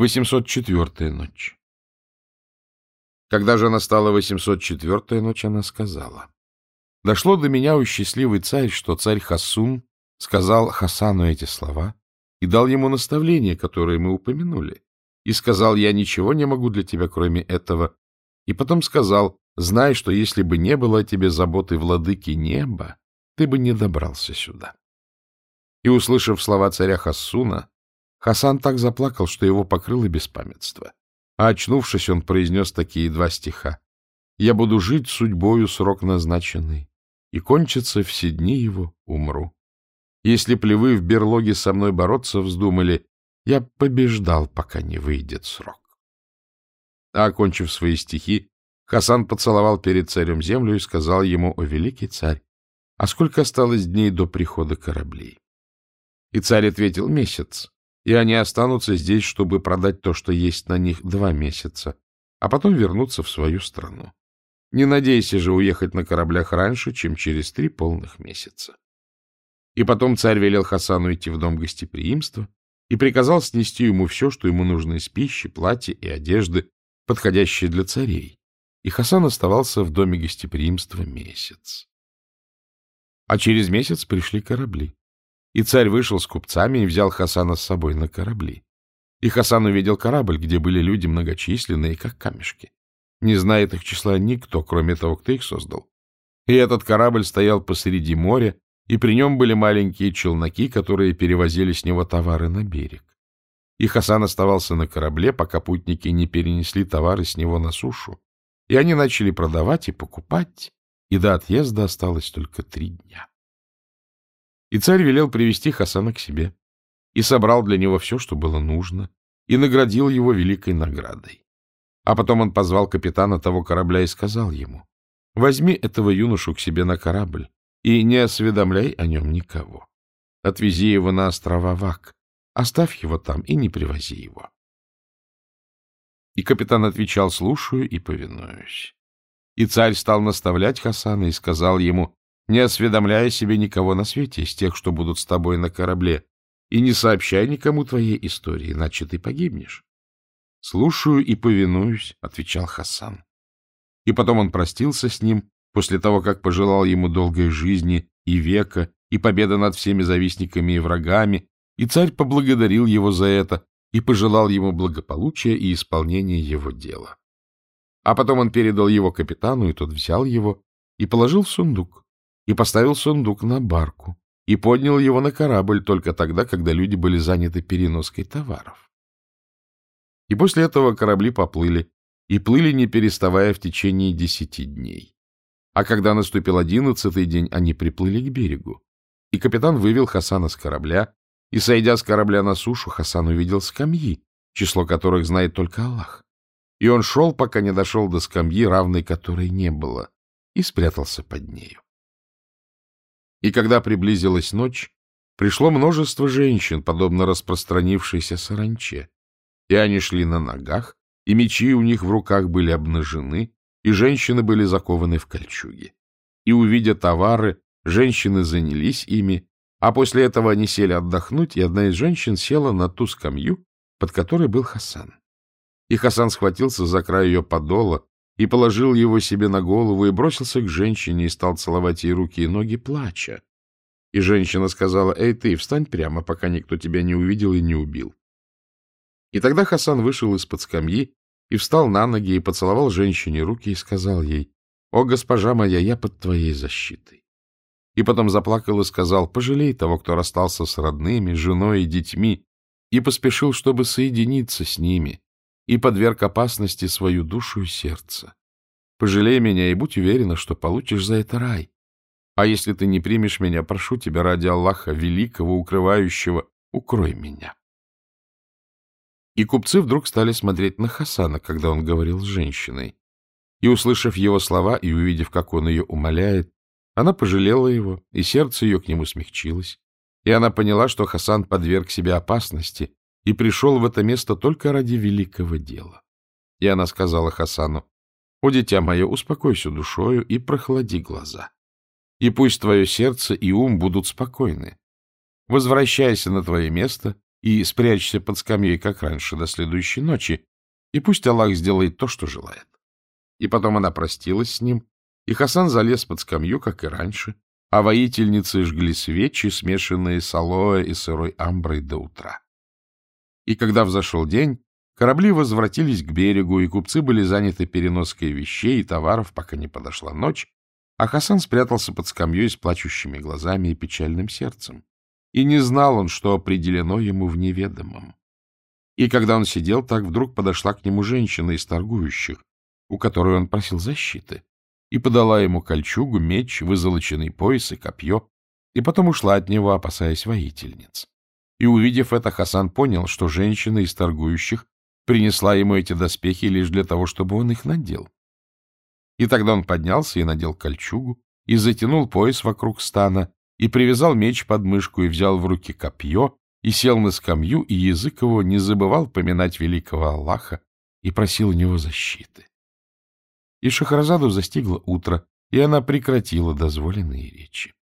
804-я ночь. Когда же настала 804-я ночь, она сказала. Дошло до меня, у счастливый царь, что царь Хасун сказал Хасану эти слова и дал ему наставление, которое мы упомянули, и сказал, я ничего не могу для тебя, кроме этого, и потом сказал, знай, что если бы не было тебе заботы владыки неба, ты бы не добрался сюда. И, услышав слова царя Хассуна, Хасан так заплакал, что его покрыло беспамятство. А очнувшись, он произнес такие два стиха. «Я буду жить судьбою срок назначенный, и кончится все дни его, умру. Если б львы в берлоге со мной бороться вздумали, я побеждал, пока не выйдет срок». А, окончив свои стихи, Хасан поцеловал перед царем землю и сказал ему, «О, великий царь, а сколько осталось дней до прихода кораблей?» И царь ответил, «Месяц и они останутся здесь, чтобы продать то, что есть на них два месяца, а потом вернуться в свою страну. Не надейся же уехать на кораблях раньше, чем через три полных месяца. И потом царь велел Хасану идти в дом гостеприимства и приказал снести ему все, что ему нужно из пищи, платья и одежды, подходящие для царей. И Хасан оставался в доме гостеприимства месяц. А через месяц пришли корабли. И царь вышел с купцами и взял Хасана с собой на корабли. И Хасан увидел корабль, где были люди многочисленные, как камешки. Не знает их числа никто, кроме того, кто их создал. И этот корабль стоял посреди моря, и при нем были маленькие челноки, которые перевозили с него товары на берег. И Хасан оставался на корабле, пока путники не перенесли товары с него на сушу. И они начали продавать и покупать, и до отъезда осталось только три дня. И царь велел привести Хасана к себе, и собрал для него все, что было нужно, и наградил его великой наградой. А потом он позвал капитана того корабля и сказал ему, «Возьми этого юношу к себе на корабль и не осведомляй о нем никого. Отвези его на острова Вак, оставь его там и не привози его». И капитан отвечал, «Слушаю и повинуюсь». И царь стал наставлять Хасана и сказал ему, не осведомляя себе никого на свете из тех, что будут с тобой на корабле, и не сообщай никому твоей истории, иначе ты погибнешь. — Слушаю и повинуюсь, — отвечал Хасан. И потом он простился с ним, после того, как пожелал ему долгой жизни и века, и победы над всеми завистниками и врагами, и царь поблагодарил его за это и пожелал ему благополучия и исполнения его дела. А потом он передал его капитану, и тот взял его и положил в сундук, и поставил сундук на барку, и поднял его на корабль только тогда, когда люди были заняты переноской товаров. И после этого корабли поплыли, и плыли, не переставая в течение десяти дней. А когда наступил одиннадцатый день, они приплыли к берегу. И капитан вывел Хасана с корабля, и, сойдя с корабля на сушу, Хасан увидел скамьи, число которых знает только Аллах. И он шел, пока не дошел до скамьи, равной которой не было, и спрятался под нею. И когда приблизилась ночь, пришло множество женщин, подобно распространившейся саранче. И они шли на ногах, и мечи у них в руках были обнажены, и женщины были закованы в кольчуги. И, увидя товары, женщины занялись ими, а после этого они сели отдохнуть, и одна из женщин села на ту скамью, под которой был Хасан. И Хасан схватился за край ее подола и положил его себе на голову и бросился к женщине и стал целовать ей руки и ноги, плача. И женщина сказала, «Эй, ты, встань прямо, пока никто тебя не увидел и не убил». И тогда Хасан вышел из-под скамьи и встал на ноги и поцеловал женщине руки и сказал ей, «О, госпожа моя, я под твоей защитой». И потом заплакал и сказал, «Пожалей того, кто расстался с родными, женой и детьми, и поспешил, чтобы соединиться с ними, и подверг опасности свою душу и сердце. Пожалей меня и будь уверена, что получишь за это рай. А если ты не примешь меня, прошу тебя ради Аллаха, великого, укрывающего, укрой меня. И купцы вдруг стали смотреть на Хасана, когда он говорил с женщиной. И, услышав его слова и увидев, как он ее умоляет, она пожалела его, и сердце ее к нему смягчилось. И она поняла, что Хасан подверг себя опасности, и пришел в это место только ради великого дела. И она сказала Хасану, «О, дитя мое, успокойся душою и прохлади глаза, и пусть твое сердце и ум будут спокойны. Возвращайся на твое место и спрячься под скамьей, как раньше, до следующей ночи, и пусть Аллах сделает то, что желает. И потом она простилась с ним, и Хасан залез под скамью, как и раньше, а воительницы жгли свечи, смешанные с алоэ и сырой амброй до утра. И когда взошел день, корабли возвратились к берегу, и купцы были заняты переноской вещей и товаров, пока не подошла ночь, а Хасан спрятался под скамьей с плачущими глазами и печальным сердцем. И не знал он, что определено ему в неведомом. И когда он сидел так, вдруг подошла к нему женщина из торгующих, у которой он просил защиты, и подала ему кольчугу, меч, вызолоченный пояс и копье, и потом ушла от него, опасаясь воительниц. И, увидев это, Хасан понял, что женщина из торгующих принесла ему эти доспехи лишь для того, чтобы он их надел. И тогда он поднялся и надел кольчугу, и затянул пояс вокруг стана, и привязал меч под мышку, и взял в руки копье, и сел на скамью, и язык его не забывал поминать великого Аллаха и просил у него защиты. И Шахразаду застигло утро, и она прекратила дозволенные речи.